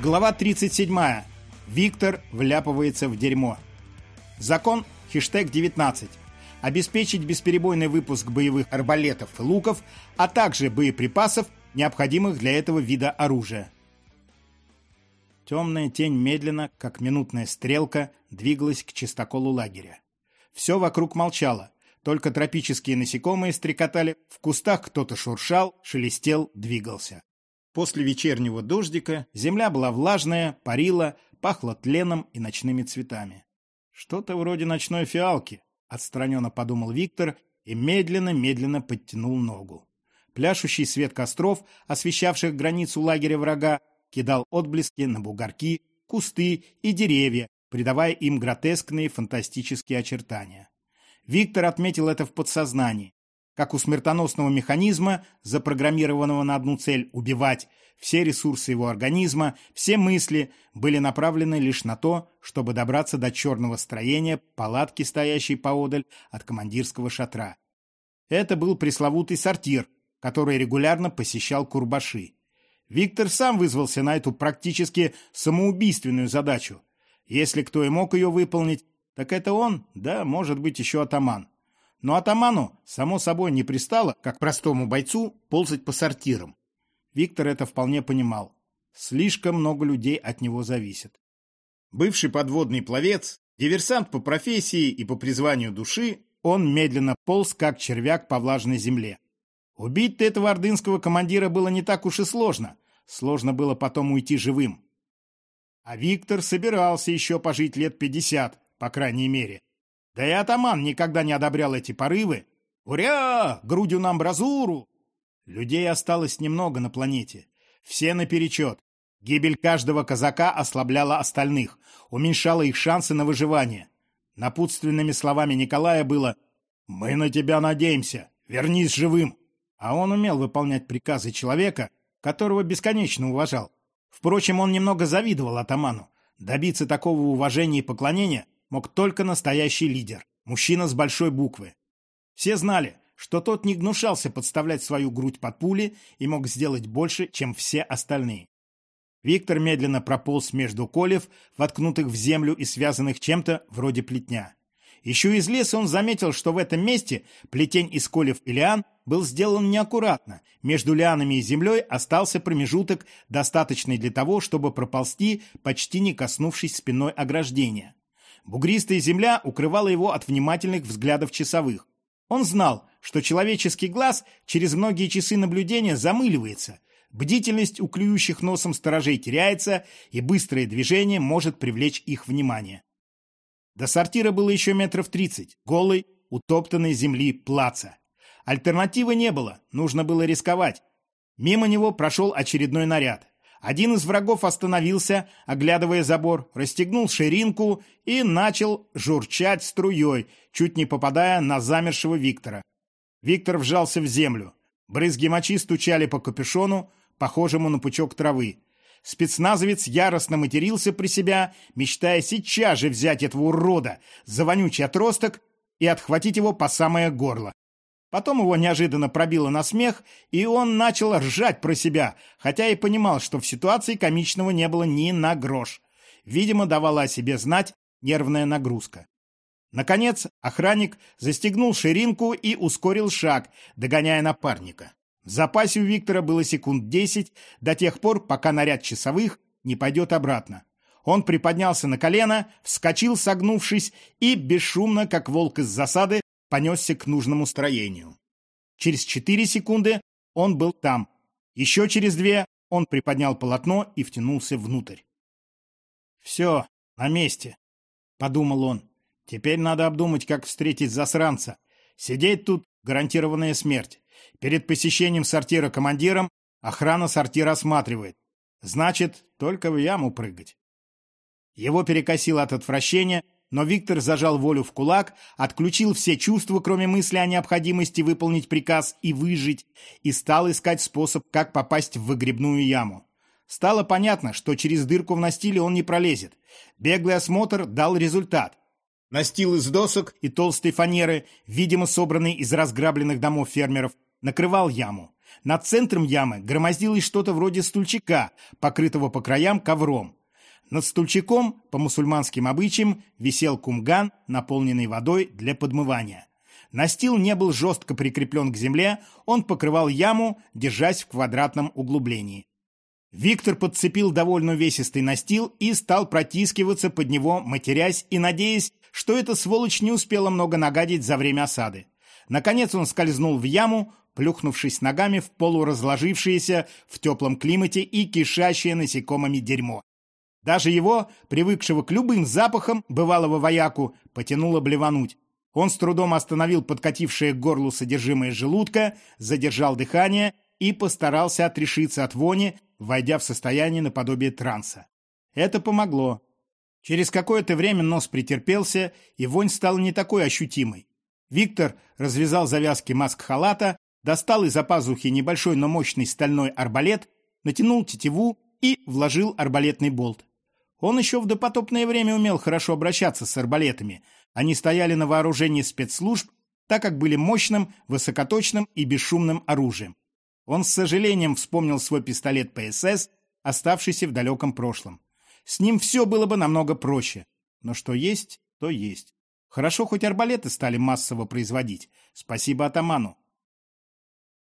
Глава 37. Виктор вляпывается в дерьмо. Закон хештег 19. Обеспечить бесперебойный выпуск боевых арбалетов и луков, а также боеприпасов, необходимых для этого вида оружия. Темная тень медленно, как минутная стрелка, двигалась к чистоколу лагеря. Все вокруг молчало, только тропические насекомые стрекотали, в кустах кто-то шуршал, шелестел, двигался. После вечернего дождика земля была влажная, парила, пахла тленом и ночными цветами. «Что-то вроде ночной фиалки», — отстраненно подумал Виктор и медленно-медленно подтянул ногу. Пляшущий свет костров, освещавших границу лагеря врага, кидал отблески на бугорки, кусты и деревья, придавая им гротескные фантастические очертания. Виктор отметил это в подсознании как у смертоносного механизма, запрограммированного на одну цель – убивать, все ресурсы его организма, все мысли были направлены лишь на то, чтобы добраться до черного строения палатки, стоящей поодаль от командирского шатра. Это был пресловутый сортир, который регулярно посещал Курбаши. Виктор сам вызвался на эту практически самоубийственную задачу. Если кто и мог ее выполнить, так это он, да, может быть, еще атаман. Но атаману, само собой, не пристало, как простому бойцу, ползать по сортирам. Виктор это вполне понимал. Слишком много людей от него зависит. Бывший подводный пловец, диверсант по профессии и по призванию души, он медленно полз, как червяк по влажной земле. Убить этого ордынского командира было не так уж и сложно. Сложно было потом уйти живым. А Виктор собирался еще пожить лет пятьдесят, по крайней мере. Да и атаман никогда не одобрял эти порывы. «Уря! Грудью на амбразуру!» Людей осталось немного на планете. Все наперечет. Гибель каждого казака ослабляла остальных, уменьшала их шансы на выживание. Напутственными словами Николая было «Мы на тебя надеемся, вернись живым». А он умел выполнять приказы человека, которого бесконечно уважал. Впрочем, он немного завидовал атаману. Добиться такого уважения и поклонения – мог только настоящий лидер, мужчина с большой буквы. Все знали, что тот не гнушался подставлять свою грудь под пули и мог сделать больше, чем все остальные. Виктор медленно прополз между колев, воткнутых в землю и связанных чем-то вроде плетня. Еще из леса он заметил, что в этом месте плетень из колев и лиан был сделан неаккуратно. Между лианами и землей остался промежуток, достаточный для того, чтобы проползти, почти не коснувшись спиной ограждения. Бугристая земля укрывала его от внимательных взглядов часовых. Он знал, что человеческий глаз через многие часы наблюдения замыливается, бдительность у клюющих носом сторожей теряется, и быстрое движение может привлечь их внимание. До сортира было еще метров тридцать, голой, утоптанной земли плаца. Альтернативы не было, нужно было рисковать. Мимо него прошел очередной наряд. Один из врагов остановился, оглядывая забор, расстегнул ширинку и начал журчать струей, чуть не попадая на замершего Виктора. Виктор вжался в землю. Брызги мочи стучали по капюшону, похожему на пучок травы. Спецназовец яростно матерился при себя, мечтая сейчас же взять этого урода за вонючий отросток и отхватить его по самое горло. Потом его неожиданно пробило на смех, и он начал ржать про себя, хотя и понимал, что в ситуации комичного не было ни на грош. Видимо, давала о себе знать нервная нагрузка. Наконец, охранник застегнул ширинку и ускорил шаг, догоняя напарника. В запасе у Виктора было секунд десять, до тех пор, пока наряд часовых не пойдет обратно. Он приподнялся на колено, вскочил, согнувшись, и, бесшумно, как волк из засады, понесся к нужному строению. Через четыре секунды он был там. Еще через две он приподнял полотно и втянулся внутрь. «Все, на месте», — подумал он. «Теперь надо обдумать, как встретить засранца. Сидеть тут — гарантированная смерть. Перед посещением сортира командиром охрана сортира осматривает. Значит, только в яму прыгать». Его перекосило от отвращения, но Виктор зажал волю в кулак, отключил все чувства, кроме мысли о необходимости выполнить приказ и выжить, и стал искать способ, как попасть в выгребную яму. Стало понятно, что через дырку в настиле он не пролезет. Беглый осмотр дал результат. Настил из досок и толстой фанеры, видимо собранный из разграбленных домов фермеров, накрывал яму. Над центром ямы громоздилось что-то вроде стульчика, покрытого по краям ковром. Над стульчиком, по мусульманским обычаям, висел кумган, наполненный водой для подмывания. Настил не был жестко прикреплен к земле, он покрывал яму, держась в квадратном углублении. Виктор подцепил довольно увесистый настил и стал протискиваться под него, матерясь и надеясь, что эта сволочь не успела много нагадить за время осады. Наконец он скользнул в яму, плюхнувшись ногами в полуразложившееся в теплом климате и кишащее насекомыми дерьмо. Даже его, привыкшего к любым запахам, бывалого вояку, потянуло блевануть. Он с трудом остановил подкатившее к горлу содержимое желудка, задержал дыхание и постарался отрешиться от вони, войдя в состояние наподобие транса. Это помогло. Через какое-то время нос претерпелся, и вонь стала не такой ощутимой. Виктор развязал завязки маск-халата, достал из-за пазухи небольшой, но мощный стальной арбалет, натянул тетиву и вложил арбалетный болт. Он еще в допотопное время умел хорошо обращаться с арбалетами. Они стояли на вооружении спецслужб, так как были мощным, высокоточным и бесшумным оружием. Он с сожалением вспомнил свой пистолет ПСС, оставшийся в далеком прошлом. С ним все было бы намного проще. Но что есть, то есть. Хорошо, хоть арбалеты стали массово производить. Спасибо атаману.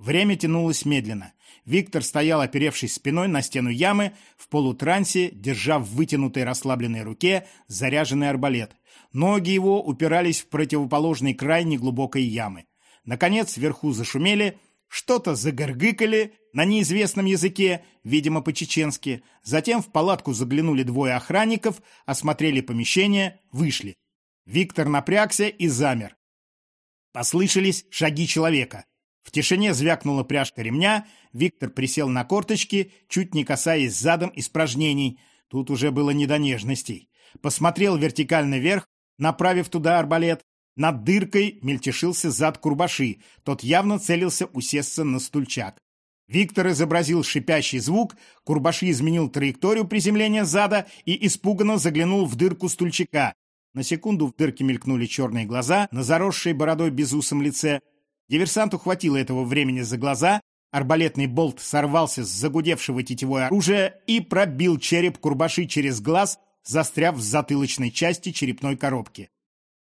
Время тянулось медленно. Виктор стоял, оперевшись спиной на стену ямы, в полутрансе, держа в вытянутой расслабленной руке заряженный арбалет. Ноги его упирались в противоположный край неглубокой ямы. Наконец, вверху зашумели, что-то загоргыкали на неизвестном языке, видимо, по-чеченски. Затем в палатку заглянули двое охранников, осмотрели помещение, вышли. Виктор напрягся и замер. Послышались шаги человека. В тишине звякнула пряжка ремня, Виктор присел на корточки, чуть не касаясь задом испражнений. Тут уже было не до нежностей. Посмотрел вертикально вверх, направив туда арбалет. Над дыркой мельтешился зад Курбаши, тот явно целился усесться на стульчак. Виктор изобразил шипящий звук, Курбаши изменил траекторию приземления зада и испуганно заглянул в дырку стульчака. На секунду в дырке мелькнули черные глаза, на заросшей бородой безусом лице. Диверсанту хватило этого времени за глаза, арбалетный болт сорвался с загудевшего тетевое оружия и пробил череп Курбаши через глаз, застряв в затылочной части черепной коробки.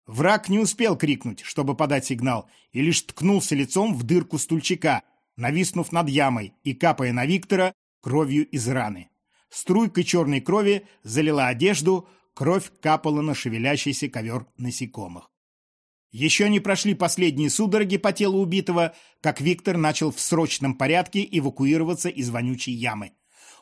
Враг не успел крикнуть, чтобы подать сигнал, и лишь ткнулся лицом в дырку стульчика, нависнув над ямой и капая на Виктора кровью из раны. Струйка черной крови залила одежду, кровь капала на шевелящийся ковер насекомых. Еще не прошли последние судороги по телу убитого, как Виктор начал в срочном порядке эвакуироваться из вонючей ямы.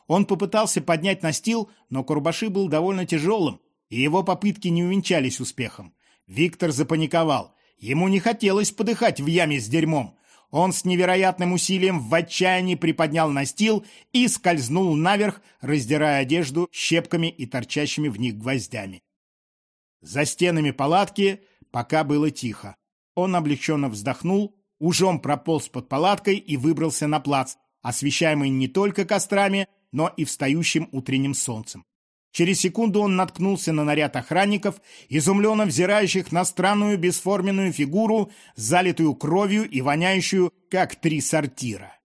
Он попытался поднять настил, но Курбаши был довольно тяжелым, и его попытки не увенчались успехом. Виктор запаниковал. Ему не хотелось подыхать в яме с дерьмом. Он с невероятным усилием в отчаянии приподнял настил и скользнул наверх, раздирая одежду щепками и торчащими в них гвоздями. За стенами палатки пока было тихо. Он облегченно вздохнул, ужом прополз под палаткой и выбрался на плац, освещаемый не только кострами, но и встающим утренним солнцем. Через секунду он наткнулся на наряд охранников, изумленно взирающих на странную бесформенную фигуру, залитую кровью и воняющую, как три сортира.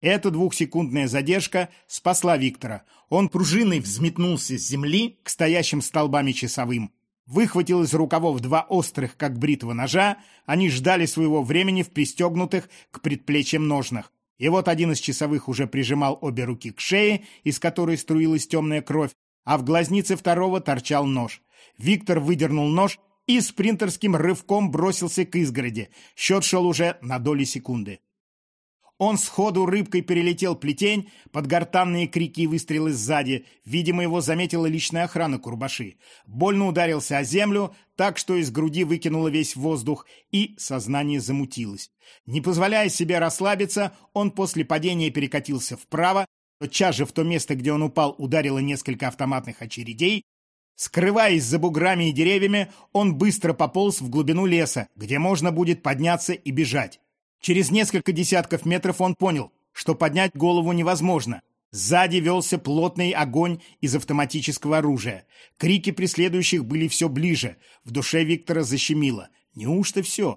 Эта двухсекундная задержка спасла Виктора. Он пружиной взметнулся с земли к стоящим столбами часовым. Выхватил из рукавов два острых, как бритва ножа. Они ждали своего времени в пристегнутых к предплечьям ножнах. И вот один из часовых уже прижимал обе руки к шее, из которой струилась темная кровь, а в глазнице второго торчал нож. Виктор выдернул нож и спринтерским рывком бросился к изгороди. Счет шел уже на доли секунды. Он сходу рыбкой перелетел плетень, под гортанные крики и выстрелы сзади. Видимо, его заметила личная охрана Курбаши. Больно ударился о землю, так что из груди выкинуло весь воздух, и сознание замутилось. Не позволяя себе расслабиться, он после падения перекатился вправо, Тотчас же в то место, где он упал, ударило несколько автоматных очередей. Скрываясь за буграми и деревьями, он быстро пополз в глубину леса, где можно будет подняться и бежать. Через несколько десятков метров он понял, что поднять голову невозможно. Сзади велся плотный огонь из автоматического оружия. Крики преследующих были все ближе. В душе Виктора защемило. Неужто все?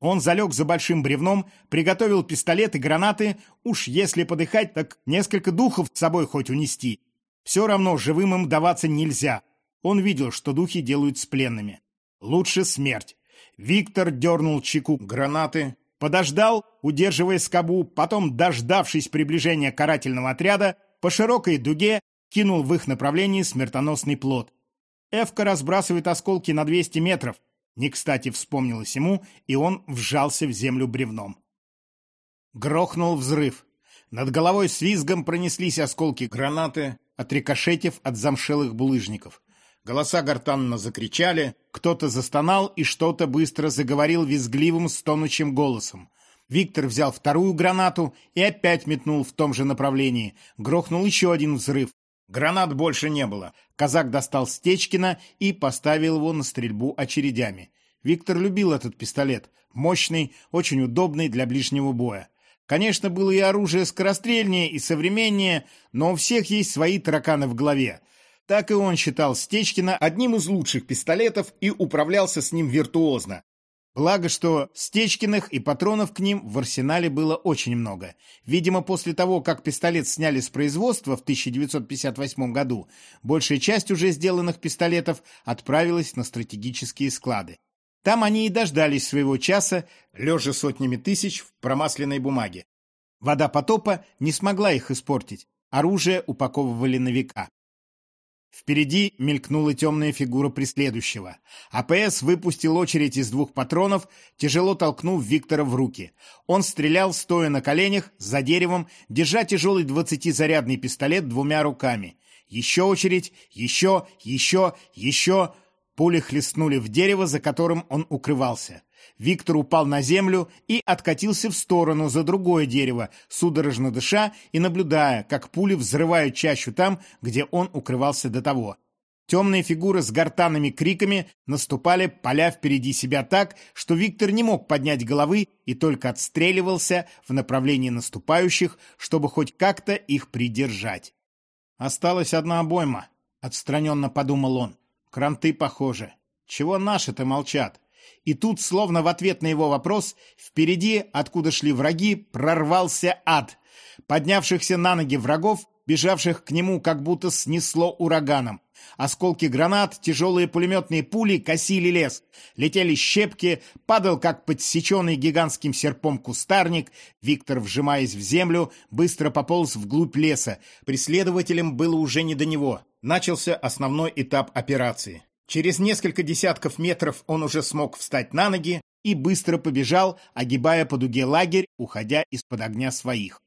Он залег за большим бревном, приготовил пистолет и гранаты, уж если подыхать, так несколько духов с собой хоть унести. Все равно живым им даваться нельзя. Он видел, что духи делают с пленными. Лучше смерть. Виктор дернул чеку гранаты, подождал, удерживая скобу, потом, дождавшись приближения карательного отряда, по широкой дуге кинул в их направлении смертоносный плод. Эвка разбрасывает осколки на 200 метров. Не кстати вспомнилось ему, и он вжался в землю бревном. Грохнул взрыв. Над головой с визгом пронеслись осколки гранаты, отрикошетив от замшелых булыжников. Голоса гортанно закричали, кто-то застонал и что-то быстро заговорил визгливым стонущим голосом. Виктор взял вторую гранату и опять метнул в том же направлении. Грохнул еще один взрыв. Гранат больше не было. Казак достал Стечкина и поставил его на стрельбу очередями. Виктор любил этот пистолет. Мощный, очень удобный для ближнего боя. Конечно, было и оружие скорострельнее и современнее, но у всех есть свои тараканы в голове. Так и он считал Стечкина одним из лучших пистолетов и управлялся с ним виртуозно. Благо, что Стечкиных и патронов к ним в арсенале было очень много. Видимо, после того, как пистолет сняли с производства в 1958 году, большая часть уже сделанных пистолетов отправилась на стратегические склады. Там они и дождались своего часа, лежа сотнями тысяч в промасленной бумаге. Вода потопа не смогла их испортить. Оружие упаковывали на века. Впереди мелькнула темная фигура преследующего. АПС выпустил очередь из двух патронов, тяжело толкнув Виктора в руки. Он стрелял, стоя на коленях, за деревом, держа тяжелый двадцатизарядный пистолет двумя руками. Еще очередь, еще, еще, еще... Пули хлестнули в дерево, за которым он укрывался. Виктор упал на землю и откатился в сторону за другое дерево, судорожно дыша и наблюдая, как пули взрывают чащу там, где он укрывался до того. Темные фигуры с гортанными криками наступали, поля впереди себя так, что Виктор не мог поднять головы и только отстреливался в направлении наступающих, чтобы хоть как-то их придержать. «Осталась одна обойма», — отстраненно подумал он. «Кранты похожи. Чего наши-то молчат?» И тут, словно в ответ на его вопрос, впереди, откуда шли враги, прорвался ад. Поднявшихся на ноги врагов, бежавших к нему, как будто снесло ураганом. Осколки гранат, тяжелые пулеметные пули косили лес. Летели щепки, падал, как подсеченный гигантским серпом кустарник. Виктор, вжимаясь в землю, быстро пополз вглубь леса. Преследователям было уже не до него. Начался основной этап операции. Через несколько десятков метров он уже смог встать на ноги и быстро побежал, огибая по дуге лагерь, уходя из-под огня своих.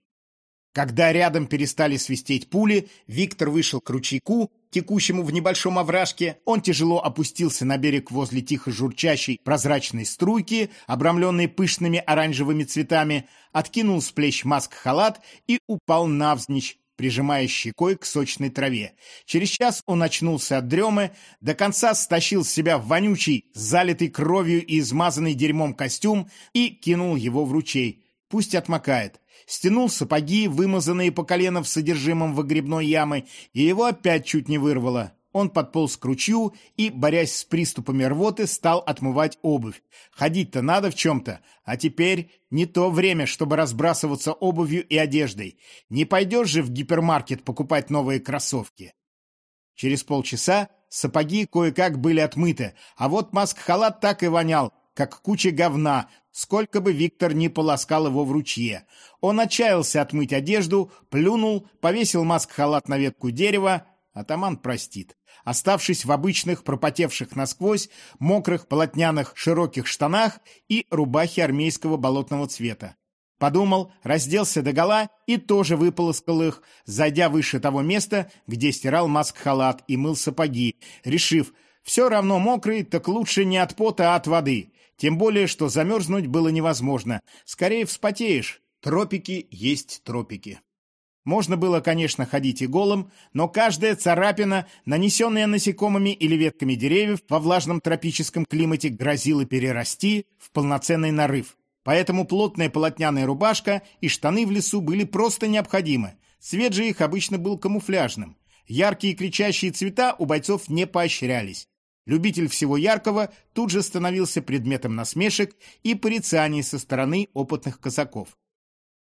Когда рядом перестали свистеть пули, Виктор вышел к ручейку, текущему в небольшом овражке. Он тяжело опустился на берег возле тихо журчащей прозрачной струйки, обрамленной пышными оранжевыми цветами, откинул с плеч маск-халат и упал навзничь, прижимая щекой к сочной траве. Через час он очнулся от дремы, до конца стащил с себя вонючий, залитый кровью и измазанный дерьмом костюм и кинул его в ручей. Пусть отмокает. Стянул сапоги, вымазанные по колено в содержимом выгребной ямы, и его опять чуть не вырвало. Он подполз к ручью и, борясь с приступами рвоты, стал отмывать обувь. Ходить-то надо в чем-то, а теперь не то время, чтобы разбрасываться обувью и одеждой. Не пойдешь же в гипермаркет покупать новые кроссовки. Через полчаса сапоги кое-как были отмыты, а вот маск-халат так и вонял, как куча говна, сколько бы Виктор ни полоскал его в ручье. Он отчаялся отмыть одежду, плюнул, повесил маск-халат на ветку дерева, атаман простит оставшись в обычных, пропотевших насквозь, мокрых полотняных широких штанах и рубахе армейского болотного цвета. Подумал, разделся догола и тоже выполоскал их, зайдя выше того места, где стирал маск-халат и мыл сапоги, решив, все равно мокрый, так лучше не от пота, а от воды. Тем более, что замерзнуть было невозможно. Скорее вспотеешь. Тропики есть тропики. Можно было, конечно, ходить и голым, но каждая царапина, нанесенная насекомыми или ветками деревьев во влажном тропическом климате, грозила перерасти в полноценный нарыв. Поэтому плотная полотняная рубашка и штаны в лесу были просто необходимы. Цвет же их обычно был камуфляжным. Яркие кричащие цвета у бойцов не поощрялись. Любитель всего яркого тут же становился предметом насмешек и порицаний со стороны опытных казаков.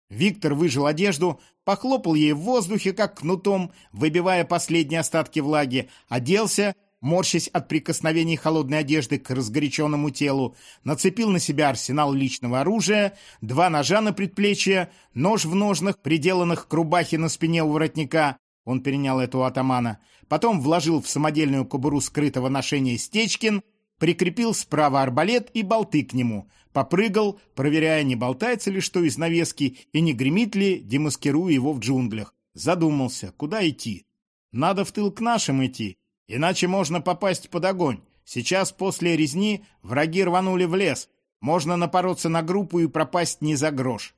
Виктор выжил одежду, похлопал ей в воздухе, как кнутом, выбивая последние остатки влаги, оделся, морщась от прикосновений холодной одежды к разгоряченному телу, нацепил на себя арсенал личного оружия, два ножа на предплечье, нож в ножнах, приделанных к рубахе на спине у воротника, он перенял это у атамана, потом вложил в самодельную кобуру скрытого ношения Стечкин, прикрепил справа арбалет и болты к нему, попрыгал, проверяя, не болтается ли что из навески и не гремит ли, демаскируя его в джунглях. Задумался, куда идти. Надо в тыл к нашим идти, иначе можно попасть под огонь. Сейчас после резни враги рванули в лес, можно напороться на группу и пропасть не за грош.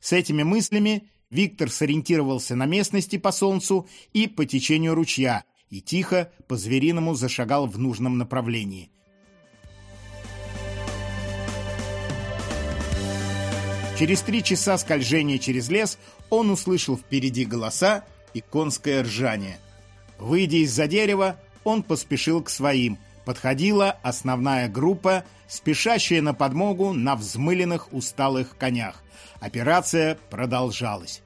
С этими мыслями Виктор сориентировался на местности по солнцу и по течению ручья и тихо, по-звериному зашагал в нужном направлении. Через три часа скольжения через лес он услышал впереди голоса и конское ржание. Выйдя из-за дерева, он поспешил к своим. Подходила основная группа, спешащая на подмогу на взмыленных усталых конях. Операция продолжалась.